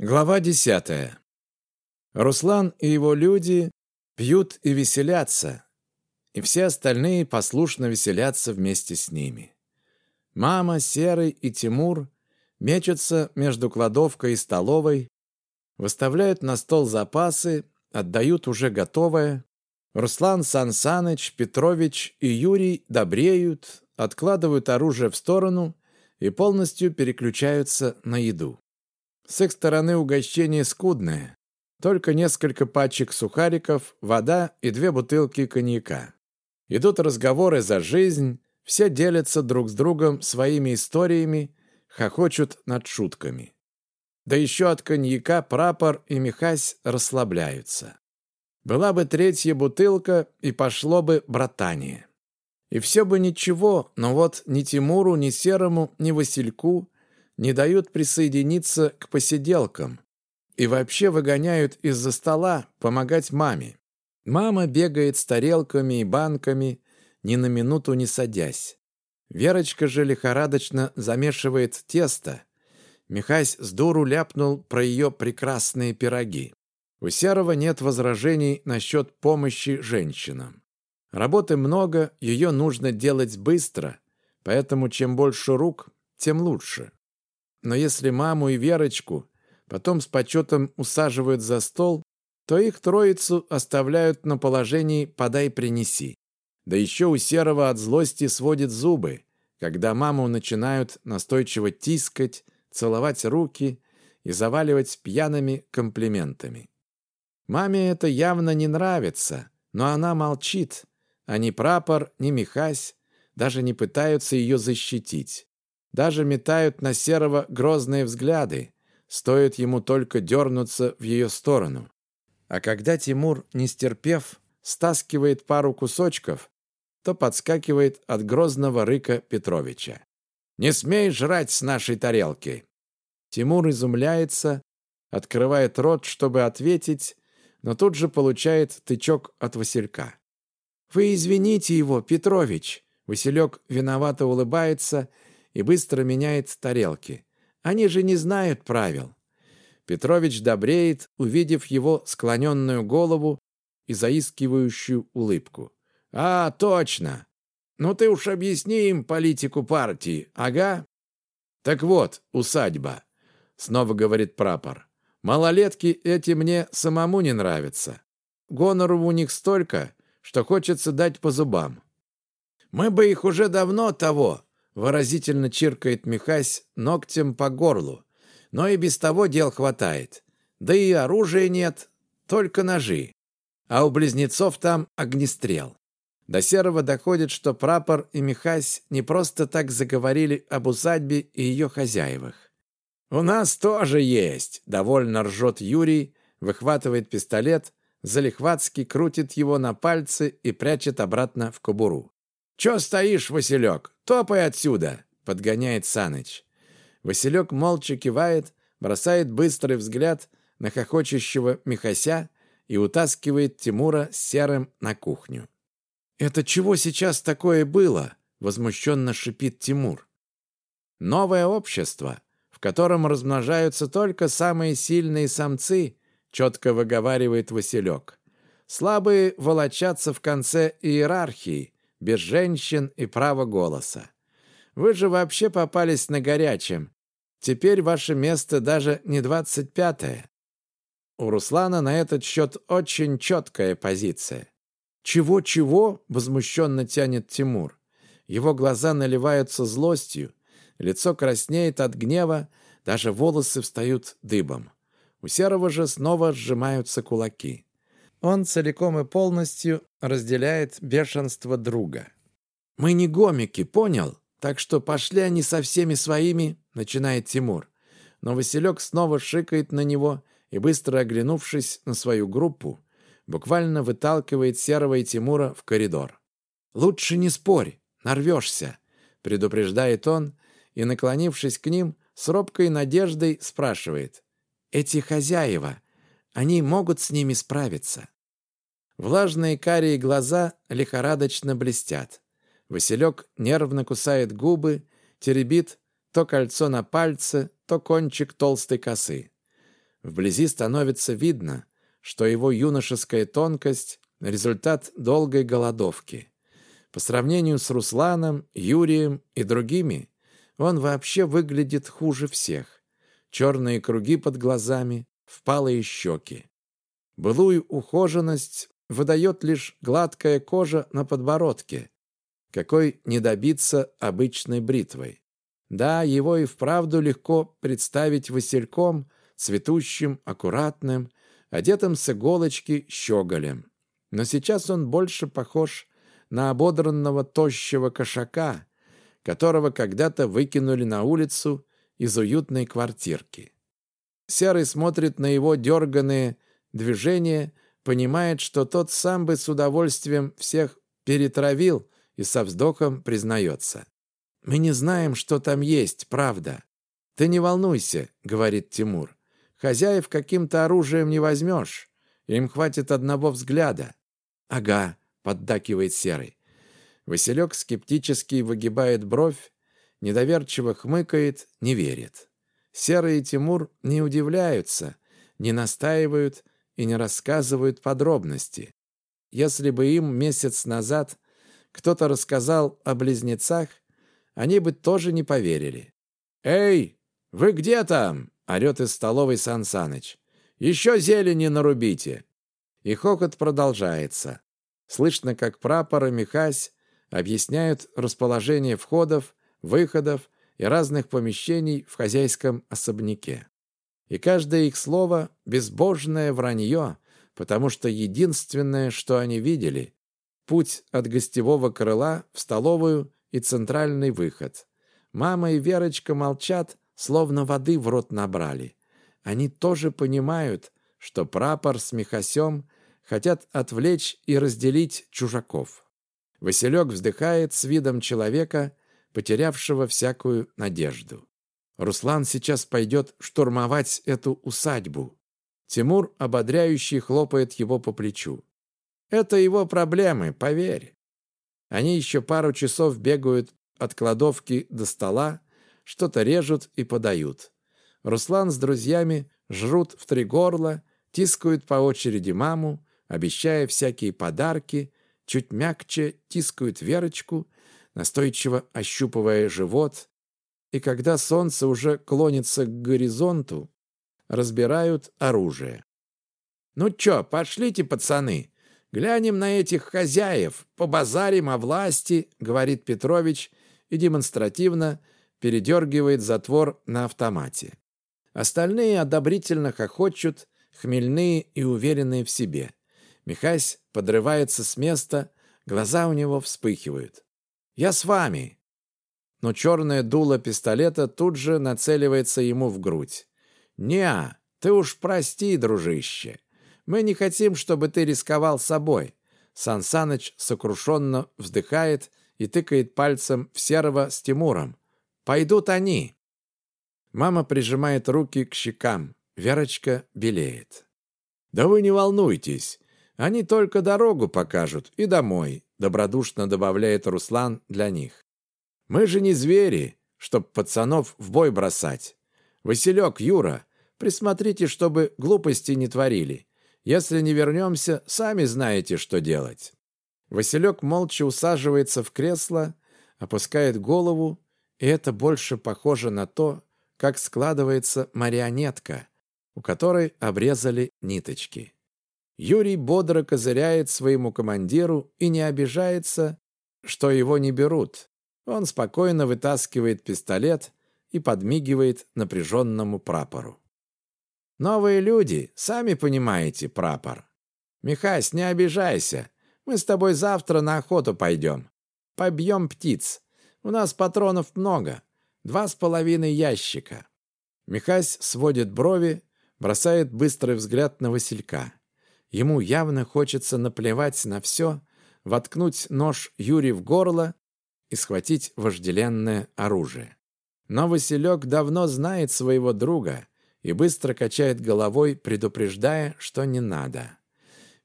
Глава десятая. Руслан и его люди пьют и веселятся, и все остальные послушно веселятся вместе с ними. Мама, Серый и Тимур мечутся между кладовкой и столовой, выставляют на стол запасы, отдают уже готовое. Руслан Сансаныч, Петрович и Юрий добреют, откладывают оружие в сторону и полностью переключаются на еду. С их стороны угощение скудное. Только несколько пачек сухариков, вода и две бутылки коньяка. Идут разговоры за жизнь, все делятся друг с другом своими историями, хохочут над шутками. Да еще от коньяка прапор и Михась расслабляются. Была бы третья бутылка, и пошло бы братание. И все бы ничего, но вот ни Тимуру, ни Серому, ни Васильку не дают присоединиться к посиделкам и вообще выгоняют из-за стола помогать маме. Мама бегает с тарелками и банками, ни на минуту не садясь. Верочка же лихорадочно замешивает тесто. Михась с дуру ляпнул про ее прекрасные пироги. У Серого нет возражений насчет помощи женщинам. Работы много, ее нужно делать быстро, поэтому чем больше рук, тем лучше. Но если маму и Верочку потом с почетом усаживают за стол, то их троицу оставляют на положении «подай-принеси». Да еще у Серого от злости сводит зубы, когда маму начинают настойчиво тискать, целовать руки и заваливать пьяными комплиментами. Маме это явно не нравится, но она молчит, а ни прапор, ни Михась даже не пытаются ее защитить. Даже метают на Серого грозные взгляды, стоит ему только дернуться в ее сторону. А когда Тимур, не стерпев, стаскивает пару кусочков, то подскакивает от грозного рыка Петровича. «Не смей жрать с нашей тарелки!» Тимур изумляется, открывает рот, чтобы ответить, но тут же получает тычок от Василька. «Вы извините его, Петрович!» Василек виновато улыбается и быстро меняет тарелки. Они же не знают правил. Петрович добреет, увидев его склоненную голову и заискивающую улыбку. «А, точно! Ну ты уж объясни им политику партии, ага?» «Так вот, усадьба», — снова говорит прапор. «Малолетки эти мне самому не нравятся. Гонору у них столько, что хочется дать по зубам. Мы бы их уже давно того, Выразительно чиркает Михась ногтем по горлу. Но и без того дел хватает. Да и оружия нет, только ножи. А у близнецов там огнестрел. До Серого доходит, что прапор и Михась не просто так заговорили об усадьбе и ее хозяевах. «У нас тоже есть!» — довольно ржет Юрий, выхватывает пистолет, залихватски крутит его на пальцы и прячет обратно в кобуру. «Чё стоишь, Василек? Топай отсюда!» — подгоняет Саныч. Василек молча кивает, бросает быстрый взгляд на хохочущего Михася и утаскивает Тимура с Серым на кухню. «Это чего сейчас такое было?» — возмущенно шипит Тимур. «Новое общество, в котором размножаются только самые сильные самцы», — четко выговаривает Василек. «Слабые волочатся в конце иерархии, без женщин и права голоса. Вы же вообще попались на горячем. Теперь ваше место даже не двадцать пятое. У Руслана на этот счет очень четкая позиция. «Чего-чего?» — возмущенно тянет Тимур. Его глаза наливаются злостью, лицо краснеет от гнева, даже волосы встают дыбом. У Серого же снова сжимаются кулаки. Он целиком и полностью разделяет бешенство друга. «Мы не гомики, понял? Так что пошли они со всеми своими», — начинает Тимур. Но Василек снова шикает на него и, быстро оглянувшись на свою группу, буквально выталкивает Серого и Тимура в коридор. «Лучше не спорь, нарвешься», — предупреждает он и, наклонившись к ним, с робкой надеждой спрашивает. «Эти хозяева, они могут с ними справиться?» Влажные карие глаза лихорадочно блестят. Василек нервно кусает губы, теребит то кольцо на пальце, то кончик толстой косы. Вблизи становится видно, что его юношеская тонкость – результат долгой голодовки. По сравнению с Русланом, Юрием и другими, он вообще выглядит хуже всех. Черные круги под глазами, впалые щеки. Былую ухоженность выдает лишь гладкая кожа на подбородке, какой не добиться обычной бритвой. Да, его и вправду легко представить васильком, цветущим, аккуратным, одетым с иголочки щеголем. Но сейчас он больше похож на ободранного тощего кошака, которого когда-то выкинули на улицу из уютной квартирки. Серый смотрит на его дерганные движения, понимает, что тот сам бы с удовольствием всех перетравил и со вздохом признается. «Мы не знаем, что там есть, правда. Ты не волнуйся», — говорит Тимур. «Хозяев каким-то оружием не возьмешь. Им хватит одного взгляда». «Ага», — поддакивает Серый. Василек скептически выгибает бровь, недоверчиво хмыкает, не верит. Серый и Тимур не удивляются, не настаивают и не рассказывают подробности. Если бы им месяц назад кто-то рассказал о близнецах, они бы тоже не поверили. «Эй, вы где там?» — орет из столовой Сан Саныч. «Еще зелени нарубите!» И хохот продолжается. Слышно, как прапор и Михась объясняют расположение входов, выходов и разных помещений в хозяйском особняке. И каждое их слово – безбожное вранье, потому что единственное, что они видели – путь от гостевого крыла в столовую и центральный выход. Мама и Верочка молчат, словно воды в рот набрали. Они тоже понимают, что прапор с Михасем хотят отвлечь и разделить чужаков. Василек вздыхает с видом человека, потерявшего всякую надежду. Руслан сейчас пойдет штурмовать эту усадьбу. Тимур ободряющий хлопает его по плечу. Это его проблемы, поверь. Они еще пару часов бегают от кладовки до стола, что-то режут и подают. Руслан с друзьями жрут в три горла, тискают по очереди маму, обещая всякие подарки, чуть мягче тискают Верочку, настойчиво ощупывая живот, и когда солнце уже клонится к горизонту, разбирают оружие. «Ну чё, пошлите, пацаны, глянем на этих хозяев, побазарим о власти», — говорит Петрович и демонстративно передергивает затвор на автомате. Остальные одобрительно хохочут, хмельные и уверенные в себе. Михась подрывается с места, глаза у него вспыхивают. «Я с вами!» Но черное дуло пистолета тут же нацеливается ему в грудь. «Не, ты уж прости, дружище. Мы не хотим, чтобы ты рисковал собой». Сан Саныч сокрушенно вздыхает и тыкает пальцем в Серого с Тимуром. «Пойдут они!» Мама прижимает руки к щекам. Верочка белеет. «Да вы не волнуйтесь. Они только дорогу покажут и домой», добродушно добавляет Руслан для них. «Мы же не звери, чтоб пацанов в бой бросать. Василек, Юра, присмотрите, чтобы глупости не творили. Если не вернемся, сами знаете, что делать». Василек молча усаживается в кресло, опускает голову, и это больше похоже на то, как складывается марионетка, у которой обрезали ниточки. Юрий бодро козыряет своему командиру и не обижается, что его не берут. Он спокойно вытаскивает пистолет и подмигивает напряженному прапору. «Новые люди, сами понимаете, прапор. Михась, не обижайся. Мы с тобой завтра на охоту пойдем. Побьем птиц. У нас патронов много. Два с половиной ящика». Михась сводит брови, бросает быстрый взгляд на Василька. Ему явно хочется наплевать на все, воткнуть нож Юри в горло и схватить вожделенное оружие. Но Василек давно знает своего друга и быстро качает головой, предупреждая, что не надо.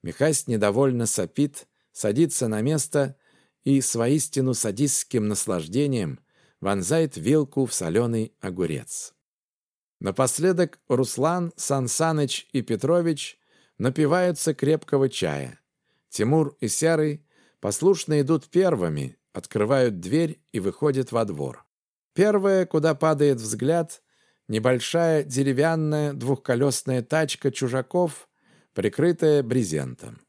Михась недовольно сопит, садится на место и с воистину садистским наслаждением вонзает вилку в соленый огурец. Напоследок Руслан, Сансаныч и Петрович напиваются крепкого чая. Тимур и Серый послушно идут первыми, открывают дверь и выходят во двор. Первое, куда падает взгляд, небольшая деревянная двухколесная тачка чужаков, прикрытая брезентом.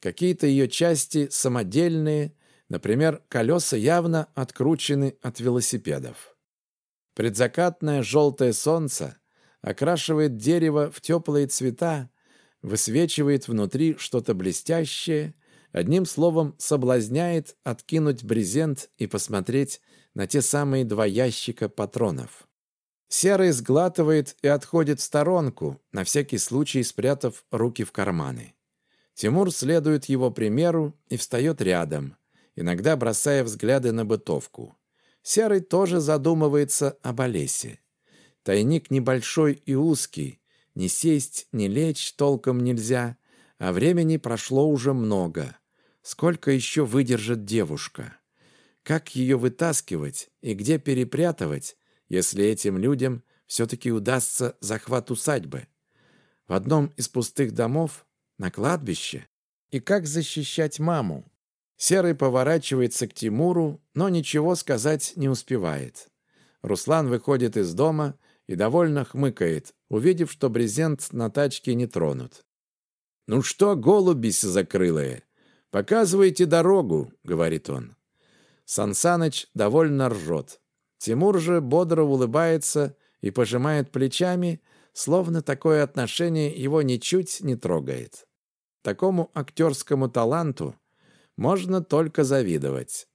Какие-то ее части самодельные, например, колеса явно откручены от велосипедов. Предзакатное желтое солнце окрашивает дерево в теплые цвета, высвечивает внутри что-то блестящее, одним словом, соблазняет откинуть брезент и посмотреть на те самые два ящика патронов. Серый сглатывает и отходит в сторонку, на всякий случай спрятав руки в карманы. Тимур следует его примеру и встает рядом, иногда бросая взгляды на бытовку. Серый тоже задумывается об Олесе. Тайник небольшой и узкий, ни сесть, ни лечь толком нельзя, а времени прошло уже много. Сколько еще выдержит девушка? Как ее вытаскивать и где перепрятывать, если этим людям все-таки удастся захват усадьбы? В одном из пустых домов, на кладбище? И как защищать маму? Серый поворачивается к Тимуру, но ничего сказать не успевает. Руслан выходит из дома и довольно хмыкает, увидев, что брезент на тачке не тронут. «Ну что, голуби закрылые, показывайте дорогу», — говорит он. Сансаныч довольно ржет. Тимур же бодро улыбается и пожимает плечами, словно такое отношение его ничуть не трогает. Такому актерскому таланту можно только завидовать.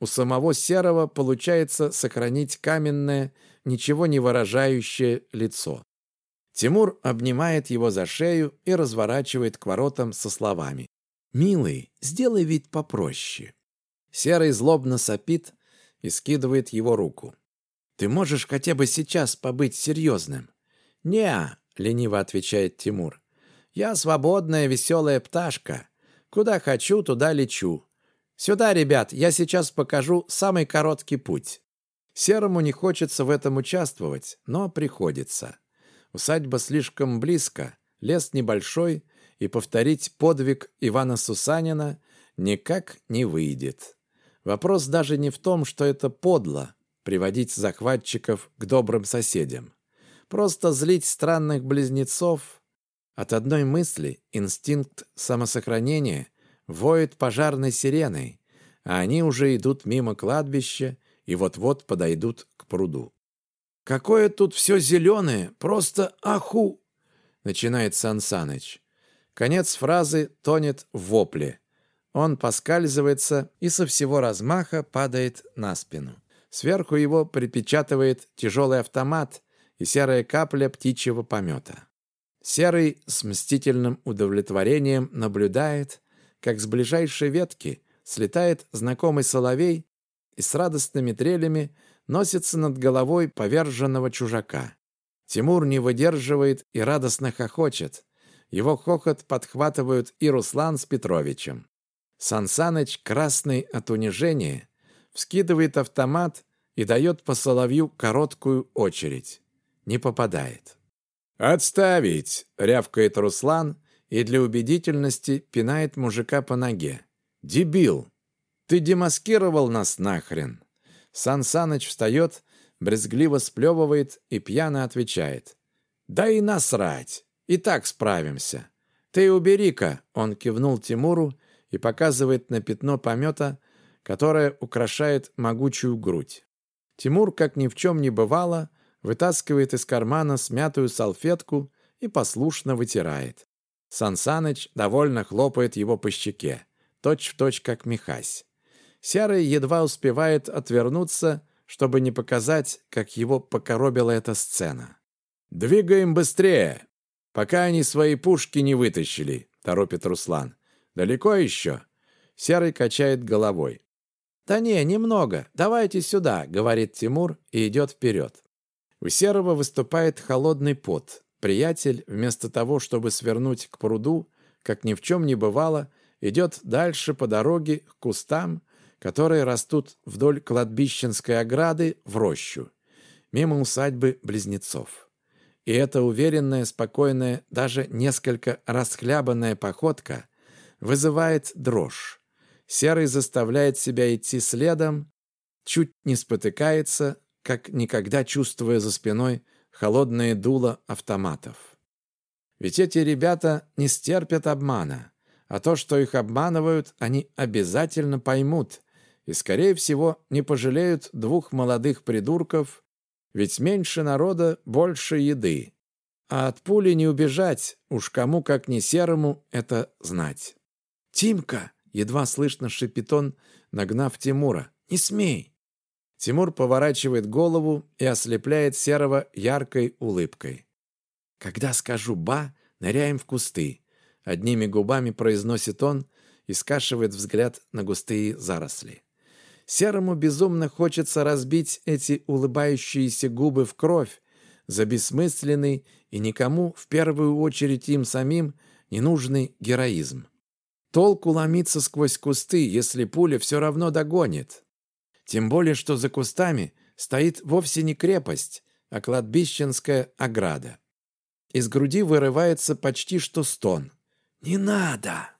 У самого Серого получается сохранить каменное, ничего не выражающее лицо. Тимур обнимает его за шею и разворачивает к воротам со словами. «Милый, сделай вид попроще». Серый злобно сопит и скидывает его руку. «Ты можешь хотя бы сейчас побыть серьезным?» «Не-а», лениво отвечает Тимур. «Я свободная веселая пташка. Куда хочу, туда лечу. Сюда, ребят, я сейчас покажу самый короткий путь. Серому не хочется в этом участвовать, но приходится. Усадьба слишком близко, лес небольшой, и повторить подвиг Ивана Сусанина никак не выйдет. Вопрос даже не в том, что это подло приводить захватчиков к добрым соседям. Просто злить странных близнецов от одной мысли инстинкт самосохранения воет пожарной сиреной, а они уже идут мимо кладбища и вот-вот подойдут к пруду. «Какое тут все зеленое! Просто аху!» — начинает Сансаныч. Конец фразы тонет в вопле. Он поскальзывается и со всего размаха падает на спину. Сверху его припечатывает тяжелый автомат и серая капля птичьего помета. Серый с мстительным удовлетворением наблюдает, как с ближайшей ветки слетает знакомый соловей и с радостными трелями носится над головой поверженного чужака. Тимур не выдерживает и радостно хохочет. Его хохот подхватывают и Руслан с Петровичем. Сансаныч, красный от унижения, вскидывает автомат и дает по соловью короткую очередь. Не попадает. «Отставить!» — рявкает Руслан и для убедительности пинает мужика по ноге. «Дебил! Ты демаскировал нас нахрен!» Сан Саныч встает, брезгливо сплевывает и пьяно отвечает. «Да и насрать! И так справимся! Ты убери-ка!» Он кивнул Тимуру и показывает на пятно помета, которое украшает могучую грудь. Тимур, как ни в чем не бывало, вытаскивает из кармана смятую салфетку и послушно вытирает. Сансаныч довольно хлопает его по щеке, точь-в-точь, точь, как Михась. Серый едва успевает отвернуться, чтобы не показать, как его покоробила эта сцена. «Двигаем быстрее, пока они свои пушки не вытащили», — торопит Руслан. «Далеко еще?» Серый качает головой. «Да не, немного. Давайте сюда», — говорит Тимур и идет вперед. У Серого выступает холодный пот. Приятель, вместо того, чтобы свернуть к пруду, как ни в чем не бывало, идет дальше по дороге к кустам, которые растут вдоль кладбищенской ограды в рощу, мимо усадьбы близнецов. И эта уверенная, спокойная, даже несколько расхлябанная походка вызывает дрожь. Серый заставляет себя идти следом, чуть не спотыкается, как никогда чувствуя за спиной холодное дуло автоматов. Ведь эти ребята не стерпят обмана, а то, что их обманывают, они обязательно поймут и, скорее всего, не пожалеют двух молодых придурков, ведь меньше народа, больше еды. А от пули не убежать, уж кому как не серому это знать. «Тимка!» — едва слышно шипит он, нагнав Тимура. «Не смей!» Тимур поворачивает голову и ослепляет Серого яркой улыбкой. «Когда скажу «ба», ныряем в кусты», — одними губами произносит он и скашивает взгляд на густые заросли. Серому безумно хочется разбить эти улыбающиеся губы в кровь за бессмысленный и никому, в первую очередь им самим, ненужный героизм. Толку ломиться сквозь кусты, если пуля все равно догонит. Тем более, что за кустами стоит вовсе не крепость, а кладбищенская ограда. Из груди вырывается почти что стон. «Не надо!»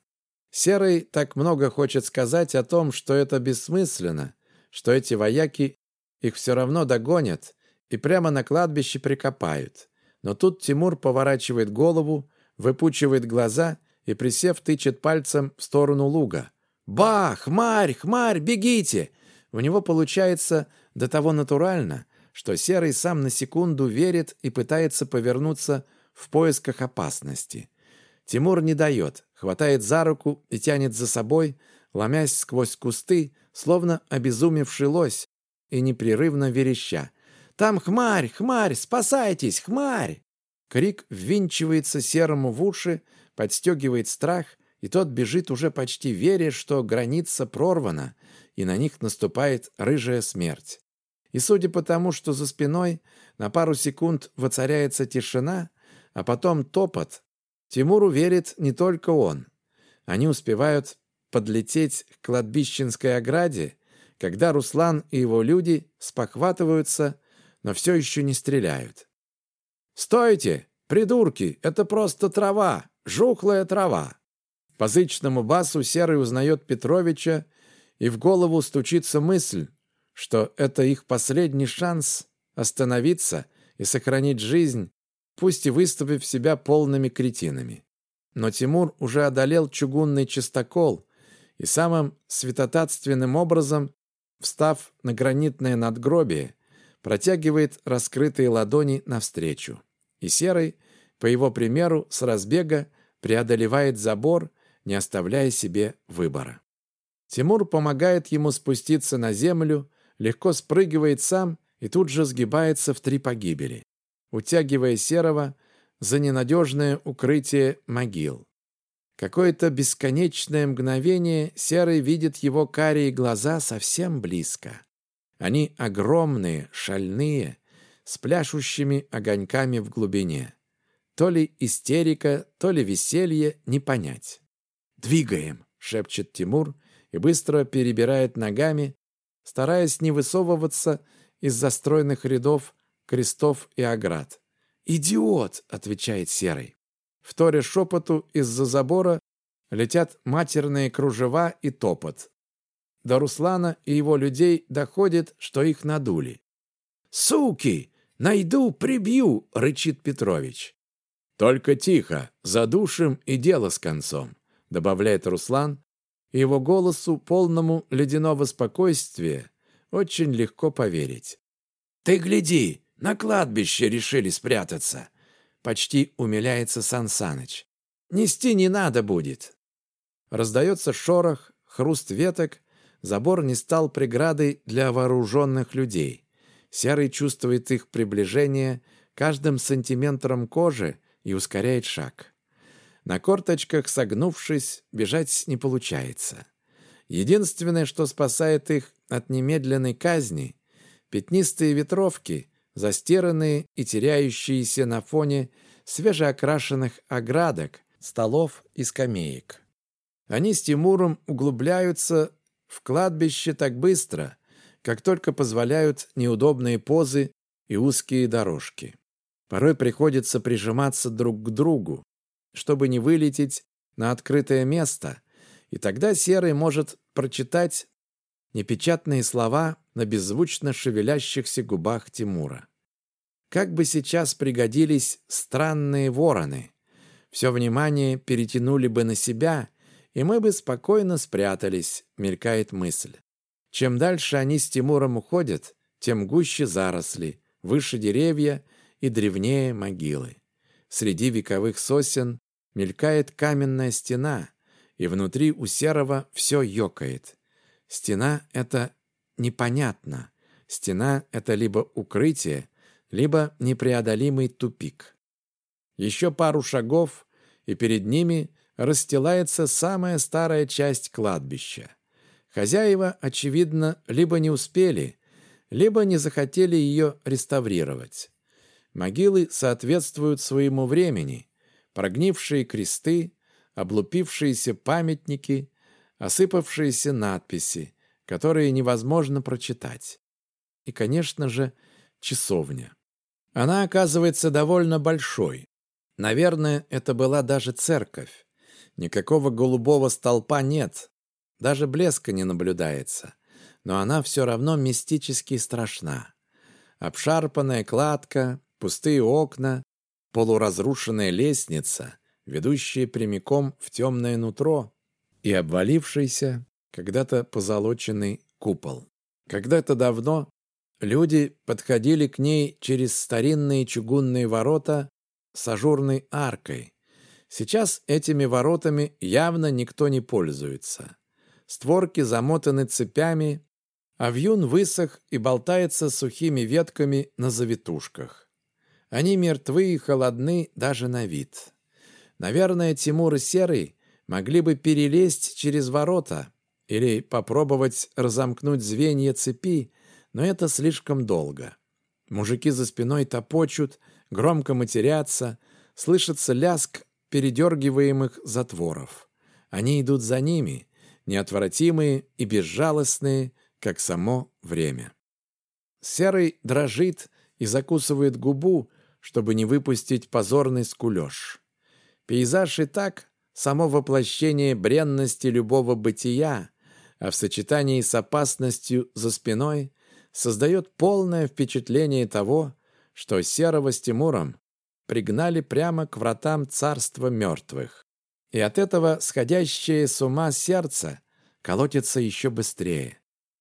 Серый так много хочет сказать о том, что это бессмысленно, что эти вояки их все равно догонят и прямо на кладбище прикопают. Но тут Тимур поворачивает голову, выпучивает глаза и, присев, тычет пальцем в сторону луга. «Ба! Хмарь! Хмарь! Бегите!» У него получается до того натурально, что Серый сам на секунду верит и пытается повернуться в поисках опасности. Тимур не дает, хватает за руку и тянет за собой, ломясь сквозь кусты, словно обезумевший лось, и непрерывно вереща. «Там хмарь! Хмарь! Спасайтесь! Хмарь!» Крик ввинчивается серому в уши, подстегивает страх, и тот бежит уже почти веря, что граница прорвана, и на них наступает рыжая смерть. И судя по тому, что за спиной на пару секунд воцаряется тишина, а потом топот, Тимуру верит не только он. Они успевают подлететь к кладбищенской ограде, когда Руслан и его люди спохватываются, но все еще не стреляют. «Стойте! Придурки! Это просто трава! Жухлая трава!» По зычному басу Серый узнает Петровича, и в голову стучится мысль, что это их последний шанс остановиться и сохранить жизнь пусть и выставив себя полными кретинами. Но Тимур уже одолел чугунный чистокол и самым святотатственным образом, встав на гранитное надгробие, протягивает раскрытые ладони навстречу. И Серый, по его примеру, с разбега преодолевает забор, не оставляя себе выбора. Тимур помогает ему спуститься на землю, легко спрыгивает сам и тут же сгибается в три погибели утягивая Серого за ненадежное укрытие могил. Какое-то бесконечное мгновение Серый видит его карие глаза совсем близко. Они огромные, шальные, с пляшущими огоньками в глубине. То ли истерика, то ли веселье, не понять. «Двигаем!» — шепчет Тимур и быстро перебирает ногами, стараясь не высовываться из застроенных рядов крестов и оград. «Идиот!» — отвечает Серый. В торе шепоту из-за забора летят матерные кружева и топот. До Руслана и его людей доходит, что их надули. «Суки! Найду, прибью!» — рычит Петрович. «Только тихо, задушим и дело с концом», — добавляет Руслан, его голосу, полному ледяного спокойствия, очень легко поверить. «Ты гляди, на кладбище решили спрятаться. Почти умиляется Сан Саныч. Нести не надо будет. Раздается шорох, хруст веток. Забор не стал преградой для вооруженных людей. Серый чувствует их приближение каждым сантиметром кожи и ускоряет шаг. На корточках, согнувшись, бежать не получается. Единственное, что спасает их от немедленной казни — пятнистые ветровки, застиранные и теряющиеся на фоне свежеокрашенных оградок, столов и скамеек. Они с Тимуром углубляются в кладбище так быстро, как только позволяют неудобные позы и узкие дорожки. Порой приходится прижиматься друг к другу, чтобы не вылететь на открытое место, и тогда Серый может прочитать непечатные слова на беззвучно шевелящихся губах Тимура. Как бы сейчас пригодились странные вороны. Все внимание перетянули бы на себя, и мы бы спокойно спрятались, мелькает мысль. Чем дальше они с Тимуром уходят, тем гуще заросли, выше деревья и древнее могилы. Среди вековых сосен мелькает каменная стена, и внутри у серого все ёкает. Стена — это непонятно. Стена — это либо укрытие, либо непреодолимый тупик. Еще пару шагов, и перед ними расстилается самая старая часть кладбища. Хозяева, очевидно, либо не успели, либо не захотели ее реставрировать. Могилы соответствуют своему времени. Прогнившие кресты, облупившиеся памятники, осыпавшиеся надписи, которые невозможно прочитать. И, конечно же, часовня. Она оказывается довольно большой. Наверное, это была даже церковь. Никакого голубого столпа нет, даже блеска не наблюдается. Но она все равно мистически страшна. Обшарпанная кладка, пустые окна, полуразрушенная лестница, ведущая прямиком в темное нутро и обвалившийся, когда-то позолоченный купол. Когда-то давно люди подходили к ней через старинные чугунные ворота с ажурной аркой. Сейчас этими воротами явно никто не пользуется. Створки замотаны цепями, а вьюн высох и болтается сухими ветками на завитушках. Они мертвы и холодны даже на вид. Наверное, Тимур и Серый могли бы перелезть через ворота или попробовать разомкнуть звенья цепи, но это слишком долго. Мужики за спиной топочут, громко матерятся, слышится ляск передергиваемых затворов. Они идут за ними, неотвратимые и безжалостные, как само время. Серый дрожит и закусывает губу, чтобы не выпустить позорный скулеж. Пейзаж и так само воплощение бренности любого бытия, а в сочетании с опасностью за спиной создает полное впечатление того, что Серого с Тимуром пригнали прямо к вратам царства мертвых. И от этого сходящее с ума сердце колотится еще быстрее,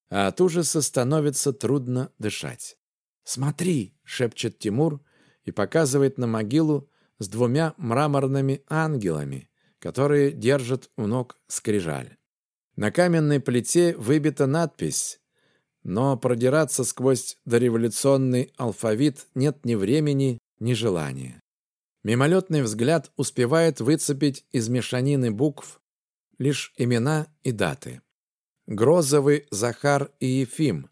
а от ужаса становится трудно дышать. «Смотри!» — шепчет Тимур и показывает на могилу с двумя мраморными ангелами, которые держат у ног скрижаль. На каменной плите выбита надпись, но продираться сквозь дореволюционный алфавит нет ни времени, ни желания. Мимолетный взгляд успевает выцепить из мешанины букв лишь имена и даты. Грозовый Захар и Ефим.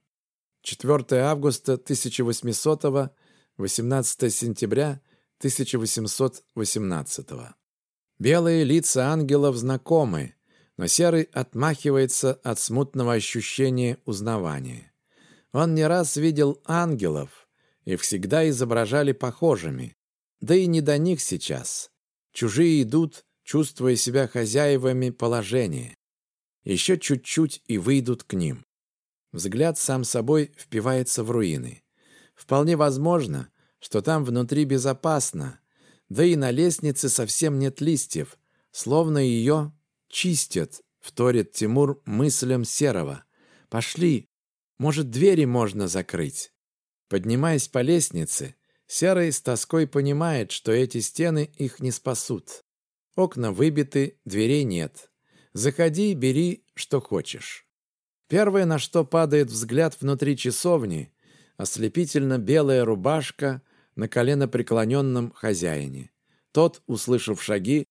4 августа 1800 18 сентября 1818 Белые лица ангелов знакомы, но Серый отмахивается от смутного ощущения узнавания. Он не раз видел ангелов, и всегда изображали похожими. Да и не до них сейчас. Чужие идут, чувствуя себя хозяевами положения. Еще чуть-чуть и выйдут к ним. Взгляд сам собой впивается в руины. Вполне возможно, что там внутри безопасно, да и на лестнице совсем нет листьев, словно ее чистят, вторит Тимур мыслям Серого. «Пошли, может, двери можно закрыть?» Поднимаясь по лестнице, Серый с тоской понимает, что эти стены их не спасут. Окна выбиты, дверей нет. Заходи, бери, что хочешь. Первое, на что падает взгляд внутри часовни, ослепительно белая рубашка на колено преклоненном хозяине. Тот, услышав шаги,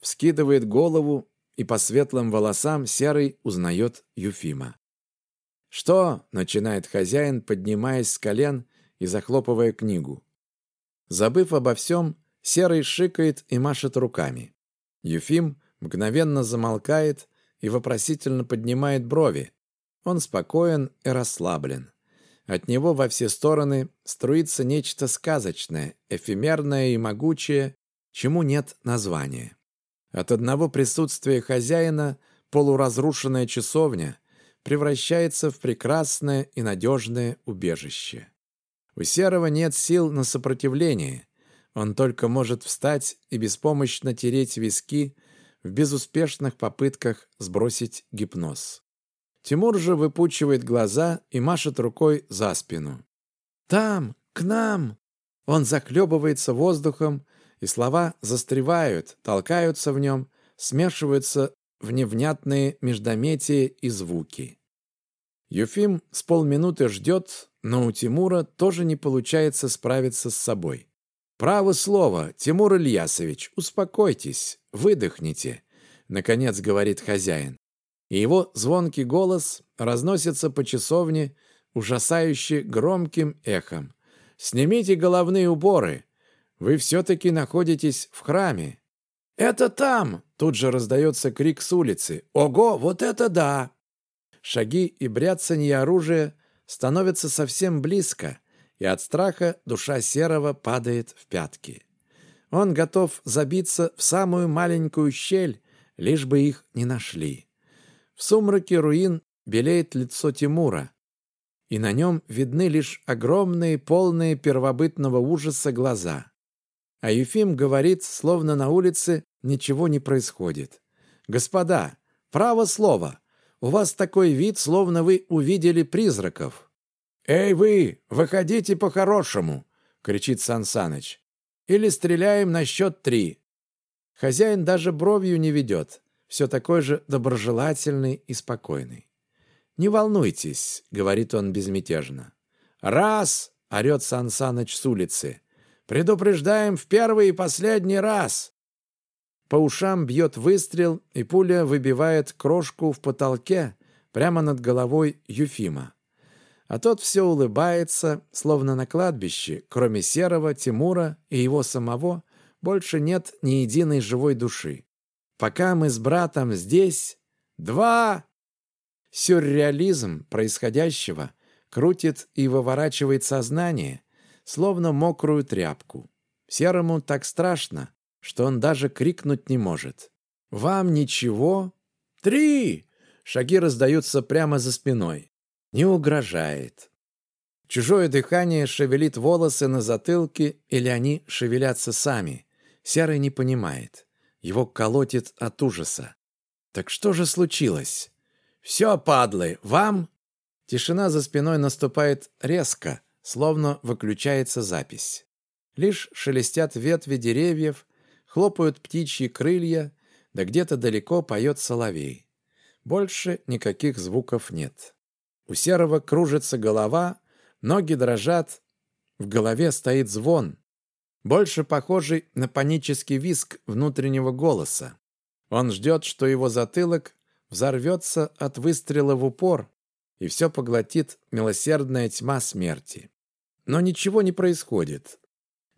вскидывает голову и по светлым волосам серый узнает Юфима. «Что?» — начинает хозяин, поднимаясь с колен и захлопывая книгу. Забыв обо всем, серый шикает и машет руками. Юфим мгновенно замолкает и вопросительно поднимает брови. Он спокоен и расслаблен. От него во все стороны струится нечто сказочное, эфемерное и могучее, чему нет названия. От одного присутствия хозяина полуразрушенная часовня превращается в прекрасное и надежное убежище. У Серого нет сил на сопротивление. Он только может встать и беспомощно тереть виски в безуспешных попытках сбросить гипноз. Тимур же выпучивает глаза и машет рукой за спину. «Там! К нам!» Он захлебывается воздухом, и слова застревают, толкаются в нем, смешиваются в невнятные междометия и звуки. Юфим с полминуты ждет, но у Тимура тоже не получается справиться с собой. «Право слово, Тимур Ильясович, успокойтесь, выдохните», — наконец говорит хозяин и его звонкий голос разносится по часовне ужасающе громким эхом. «Снимите головные уборы! Вы все-таки находитесь в храме!» «Это там!» — тут же раздается крик с улицы. «Ого, вот это да!» Шаги и бряцанье оружия становятся совсем близко, и от страха душа Серого падает в пятки. Он готов забиться в самую маленькую щель, лишь бы их не нашли. В сумраке руин белеет лицо Тимура, и на нем видны лишь огромные, полные первобытного ужаса глаза. А Ефим говорит, словно на улице ничего не происходит. «Господа, право слово, у вас такой вид, словно вы увидели призраков». «Эй вы, выходите по-хорошему!» — кричит Сансаныч. «Или стреляем на счет три». Хозяин даже бровью не ведет все такой же доброжелательный и спокойный. «Не волнуйтесь», — говорит он безмятежно. «Раз!» — орет Сан Саныч с улицы. «Предупреждаем в первый и последний раз!» По ушам бьет выстрел, и пуля выбивает крошку в потолке прямо над головой Юфима. А тот все улыбается, словно на кладбище, кроме Серого, Тимура и его самого, больше нет ни единой живой души. Пока мы с братом здесь, два... Сюрреализм происходящего крутит и выворачивает сознание, словно мокрую тряпку. Серому так страшно, что он даже крикнуть не может. «Вам ничего?» «Три!» Шаги раздаются прямо за спиной. Не угрожает. Чужое дыхание шевелит волосы на затылке, или они шевелятся сами. Серый не понимает. Его колотит от ужаса. Так что же случилось? «Все, падлы, вам...» Тишина за спиной наступает резко, словно выключается запись. Лишь шелестят ветви деревьев, хлопают птичьи крылья, да где-то далеко поет соловей. Больше никаких звуков нет. У серого кружится голова, ноги дрожат, в голове стоит звон больше похожий на панический визг внутреннего голоса. Он ждет, что его затылок взорвется от выстрела в упор, и все поглотит милосердная тьма смерти. Но ничего не происходит.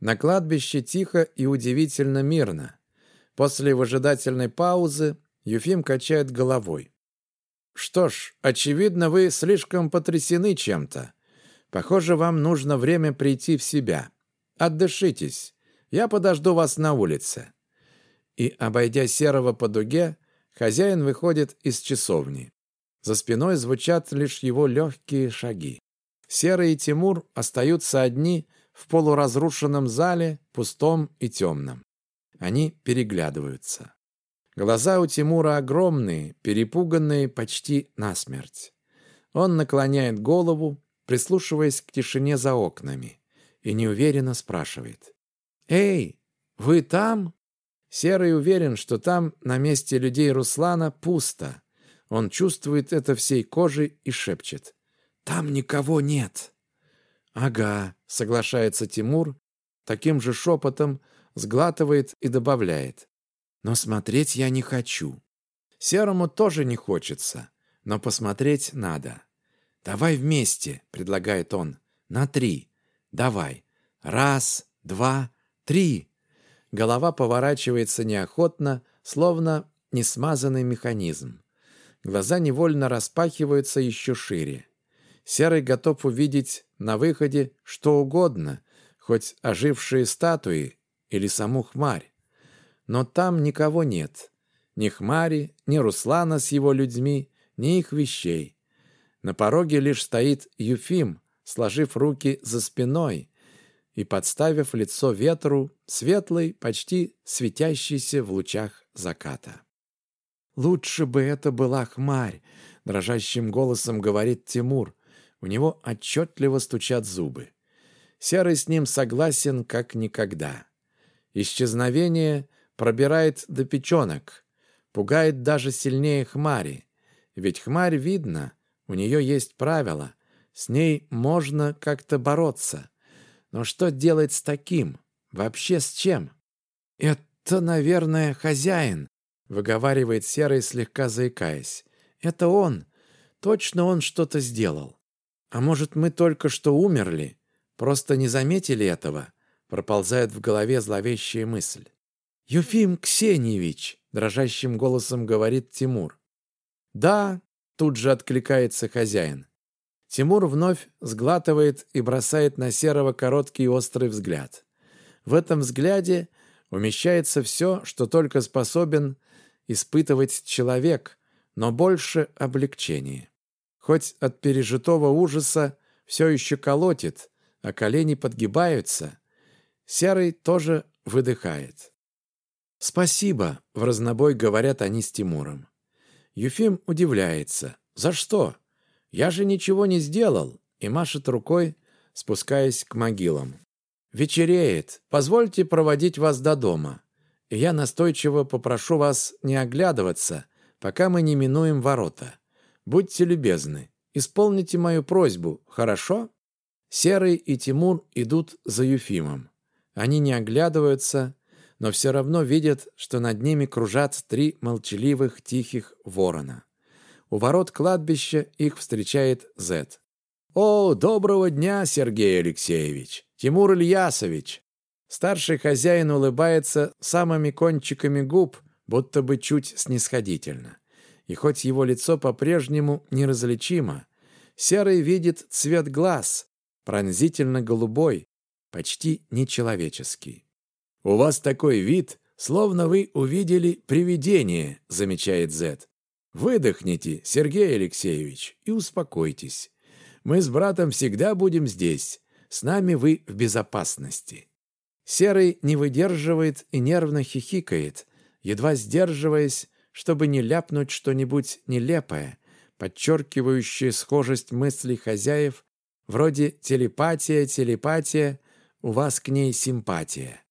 На кладбище тихо и удивительно мирно. После выжидательной паузы Юфим качает головой. «Что ж, очевидно, вы слишком потрясены чем-то. Похоже, вам нужно время прийти в себя. Отдышитесь. Я подожду вас на улице». И, обойдя Серого по дуге, хозяин выходит из часовни. За спиной звучат лишь его легкие шаги. Серый и Тимур остаются одни в полуразрушенном зале, пустом и темном. Они переглядываются. Глаза у Тимура огромные, перепуганные почти насмерть. Он наклоняет голову, прислушиваясь к тишине за окнами и неуверенно спрашивает. «Эй, вы там?» Серый уверен, что там, на месте людей Руслана, пусто. Он чувствует это всей кожей и шепчет. «Там никого нет». «Ага», — соглашается Тимур, таким же шепотом сглатывает и добавляет. «Но смотреть я не хочу». Серому тоже не хочется, но посмотреть надо. «Давай вместе», — предлагает он, — «на три». Давай. Раз, два, три. Голова поворачивается неохотно, словно несмазанный механизм. Глаза невольно распахиваются еще шире. Серый готов увидеть на выходе что угодно, хоть ожившие статуи или саму хмарь. Но там никого нет. Ни хмари, ни Руслана с его людьми, ни их вещей. На пороге лишь стоит Юфим, сложив руки за спиной и подставив лицо ветру, светлый, почти светящийся в лучах заката. «Лучше бы это была хмарь», — дрожащим голосом говорит Тимур. У него отчетливо стучат зубы. Серый с ним согласен как никогда. Исчезновение пробирает до печенок, пугает даже сильнее хмари. Ведь хмарь видно, у нее есть правила, с ней можно как-то бороться. Но что делать с таким? Вообще с чем? «Это, наверное, хозяин», — выговаривает Серый, слегка заикаясь. «Это он. Точно он что-то сделал. А может, мы только что умерли? Просто не заметили этого?» Проползает в голове зловещая мысль. «Юфим Ксеньевич!» — дрожащим голосом говорит Тимур. «Да», — тут же откликается хозяин. Тимур вновь сглатывает и бросает на Серого короткий острый взгляд. В этом взгляде умещается все, что только способен испытывать человек, но больше облегчение. Хоть от пережитого ужаса все еще колотит, а колени подгибаются, Серый тоже выдыхает. «Спасибо», — в разнобой говорят они с Тимуром. Юфим удивляется. «За что? Я же ничего не сделал», и машет рукой, спускаясь к могилам. «Вечереет. Позвольте проводить вас до дома. Я настойчиво попрошу вас не оглядываться, пока мы не минуем ворота. Будьте любезны, исполните мою просьбу, хорошо?» Серый и Тимур идут за Юфимом. Они не оглядываются, но все равно видят, что над ними кружат три молчаливых тихих ворона. У ворот кладбища их встречает Зет. «О, доброго дня, Сергей Алексеевич! Тимур Ильясович!» Старший хозяин улыбается самыми кончиками губ, будто бы чуть снисходительно. И хоть его лицо по-прежнему неразличимо, Серый видит цвет глаз, пронзительно голубой, почти нечеловеческий. «У вас такой вид, словно вы увидели привидение», — замечает Зет. «Выдохните, Сергей Алексеевич, и успокойтесь. Мы с братом всегда будем здесь. С нами вы в безопасности». Серый не выдерживает и нервно хихикает, едва сдерживаясь, чтобы не ляпнуть что-нибудь нелепое, подчеркивающее схожесть мыслей хозяев, вроде «телепатия, телепатия, у вас к ней симпатия».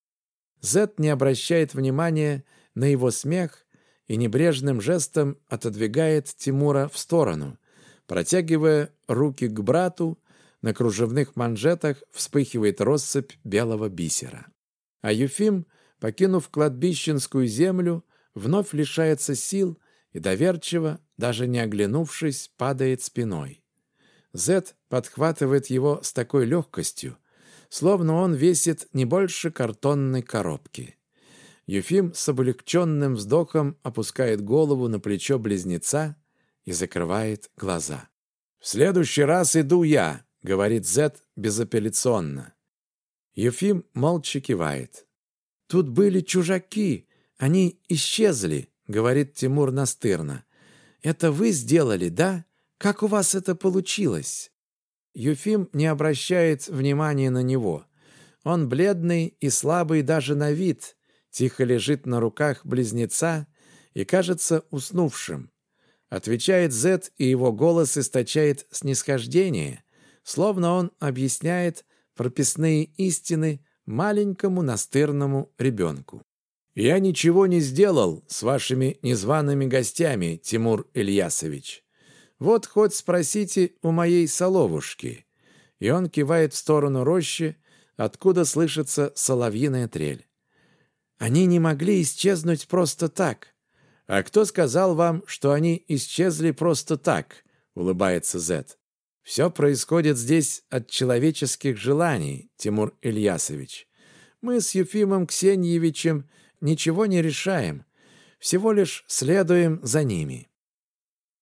Зет не обращает внимания на его смех и небрежным жестом отодвигает Тимура в сторону, протягивая руки к брату, на кружевных манжетах вспыхивает россыпь белого бисера. А Юфим, покинув кладбищенскую землю, вновь лишается сил и доверчиво, даже не оглянувшись, падает спиной. Зет подхватывает его с такой легкостью, словно он весит не больше картонной коробки. Юфим с облегченным вздохом опускает голову на плечо близнеца и закрывает глаза. «В следующий раз иду я», — говорит Зет безапелляционно. Юфим молча кивает. «Тут были чужаки, они исчезли», — говорит Тимур настырно. «Это вы сделали, да? Как у вас это получилось?» Юфим не обращает внимания на него. Он бледный и слабый даже на вид, тихо лежит на руках близнеца и кажется уснувшим. Отвечает Зет, и его голос источает снисхождение, словно он объясняет прописные истины маленькому настырному ребенку. «Я ничего не сделал с вашими незваными гостями, Тимур Ильясович. Вот хоть спросите у моей соловушки». И он кивает в сторону рощи, откуда слышится соловьиная трель. Они не могли исчезнуть просто так. А кто сказал вам, что они исчезли просто так? Улыбается Зет. Все происходит здесь от человеческих желаний, Тимур Ильясович. Мы с Юфимом Ксеньевичем ничего не решаем, всего лишь следуем за ними.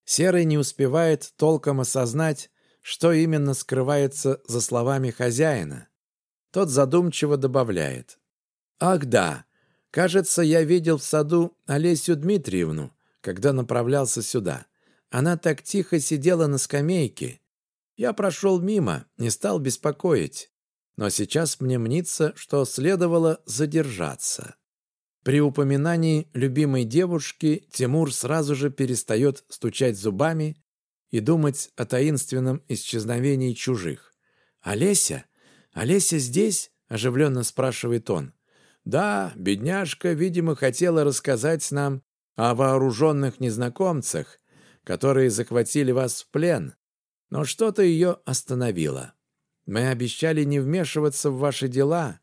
Серый не успевает толком осознать, что именно скрывается за словами хозяина. Тот задумчиво добавляет. «Ах да, кажется, я видел в саду Олесю Дмитриевну, когда направлялся сюда. Она так тихо сидела на скамейке. Я прошел мимо, не стал беспокоить. Но сейчас мне мнится, что следовало задержаться». При упоминании любимой девушки Тимур сразу же перестает стучать зубами и думать о таинственном исчезновении чужих. «Олеся? Олеся здесь?» – оживленно спрашивает он. «Да, бедняжка, видимо, хотела рассказать нам о вооруженных незнакомцах, которые захватили вас в плен, но что-то ее остановило. Мы обещали не вмешиваться в ваши дела,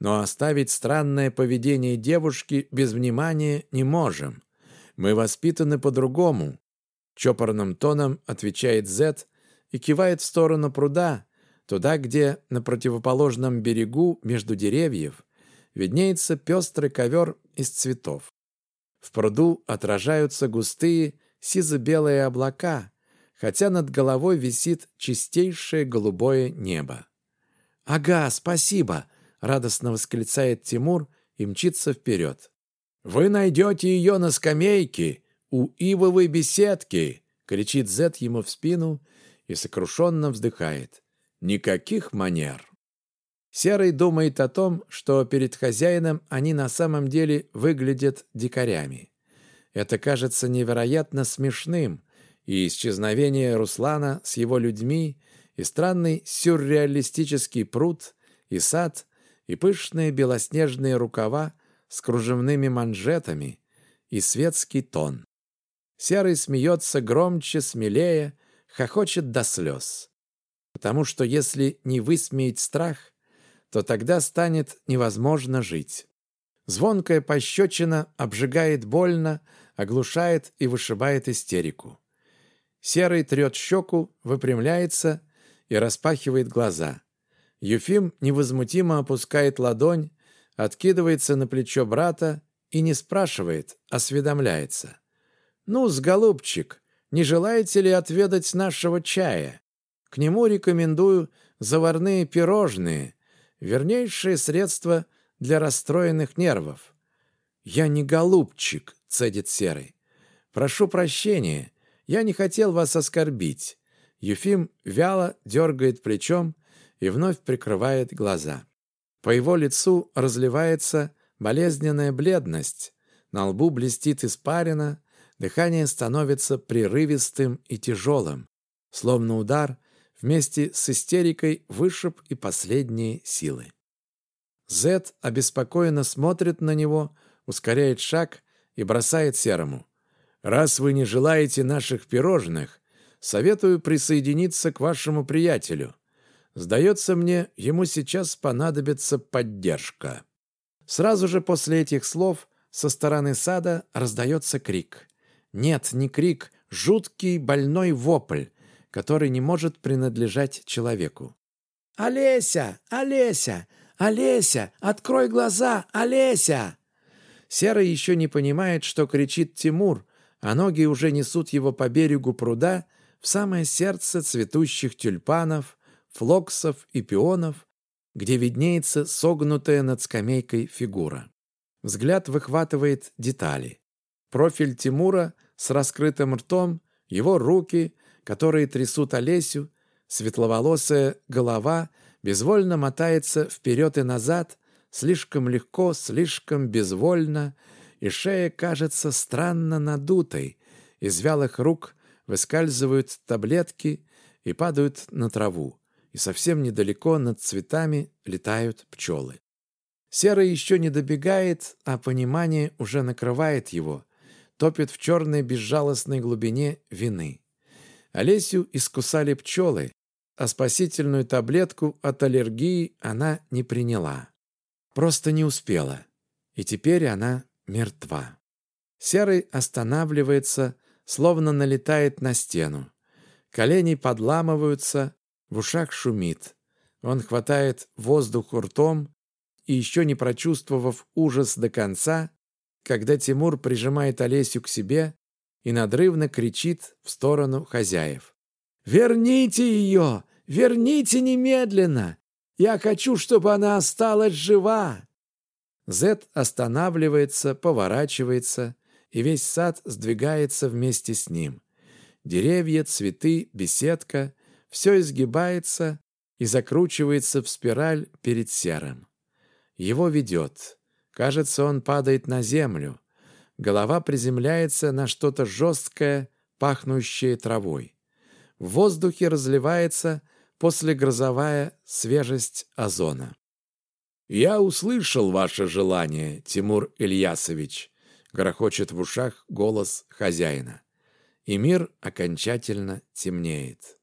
но оставить странное поведение девушки без внимания не можем. Мы воспитаны по-другому. Чопорным тоном отвечает Зет и кивает в сторону пруда, туда, где на противоположном берегу между деревьев виднеется пестрый ковер из цветов. В пруду отражаются густые сизо-белые облака, хотя над головой висит чистейшее голубое небо. «Ага, спасибо!» — радостно восклицает Тимур и мчится вперед. «Вы найдете ее на скамейке у ивовой беседки!» — кричит Зет ему в спину и сокрушенно вздыхает. «Никаких манер!» Серый думает о том, что перед хозяином они на самом деле выглядят дикарями. Это кажется невероятно смешным, и исчезновение Руслана с его людьми, и странный сюрреалистический пруд, и сад, и пышные белоснежные рукава с кружевными манжетами, и светский тон. Серый смеется громче, смелее, хохочет до слез. Потому что если не высмеять страх, то тогда станет невозможно жить. Звонкая пощечина обжигает больно, оглушает и вышибает истерику. Серый трет щеку, выпрямляется и распахивает глаза. Юфим невозмутимо опускает ладонь, откидывается на плечо брата и не спрашивает, осведомляется. «Ну, с голубчик, не желаете ли отведать нашего чая? К нему рекомендую заварные пирожные, вернейшее средство для расстроенных нервов». «Я не голубчик», — цедит Серый. «Прошу прощения, я не хотел вас оскорбить». Юфим вяло дергает плечом и вновь прикрывает глаза. По его лицу разливается болезненная бледность, на лбу блестит испарина, дыхание становится прерывистым и тяжелым, словно удар вместе с истерикой вышиб и последние силы. Зет обеспокоенно смотрит на него, ускоряет шаг и бросает серому. «Раз вы не желаете наших пирожных, советую присоединиться к вашему приятелю. Сдается мне, ему сейчас понадобится поддержка». Сразу же после этих слов со стороны сада раздается крик. Нет, не крик, жуткий больной вопль, который не может принадлежать человеку. «Олеся! Олеся! Олеся! Открой глаза! Олеся!» Серый еще не понимает, что кричит Тимур, а ноги уже несут его по берегу пруда в самое сердце цветущих тюльпанов, флоксов и пионов, где виднеется согнутая над скамейкой фигура. Взгляд выхватывает детали. Профиль Тимура с раскрытым ртом, его руки, которые трясут Олесю, светловолосая голова безвольно мотается вперед и назад, слишком легко, слишком безвольно, и шея кажется странно надутой, из вялых рук выскальзывают таблетки и падают на траву, и совсем недалеко над цветами летают пчелы. Серый еще не добегает, а понимание уже накрывает его, топит в черной безжалостной глубине вины. Олесю искусали пчелы, а спасительную таблетку от аллергии она не приняла. Просто не успела. И теперь она мертва. Серый останавливается, словно налетает на стену. Колени подламываются, в ушах шумит. Он хватает воздух ртом и, еще не прочувствовав ужас до конца, когда Тимур прижимает Олесю к себе и надрывно кричит в сторону хозяев. «Верните ее! Верните немедленно! Я хочу, чтобы она осталась жива!» Зет останавливается, поворачивается, и весь сад сдвигается вместе с ним. Деревья, цветы, беседка — все изгибается и закручивается в спираль перед серым. Его ведет. Кажется, он падает на землю. Голова приземляется на что-то жесткое, пахнущее травой. В воздухе разливается послегрозовая свежесть озона. «Я услышал ваше желание, Тимур Ильясович», — грохочет в ушах голос хозяина. И мир окончательно темнеет.